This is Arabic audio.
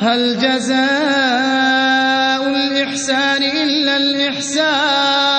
هَلْ جَزَاءُ الْإِحْسَانِ إِلَّا الْإِحْسَانُ؟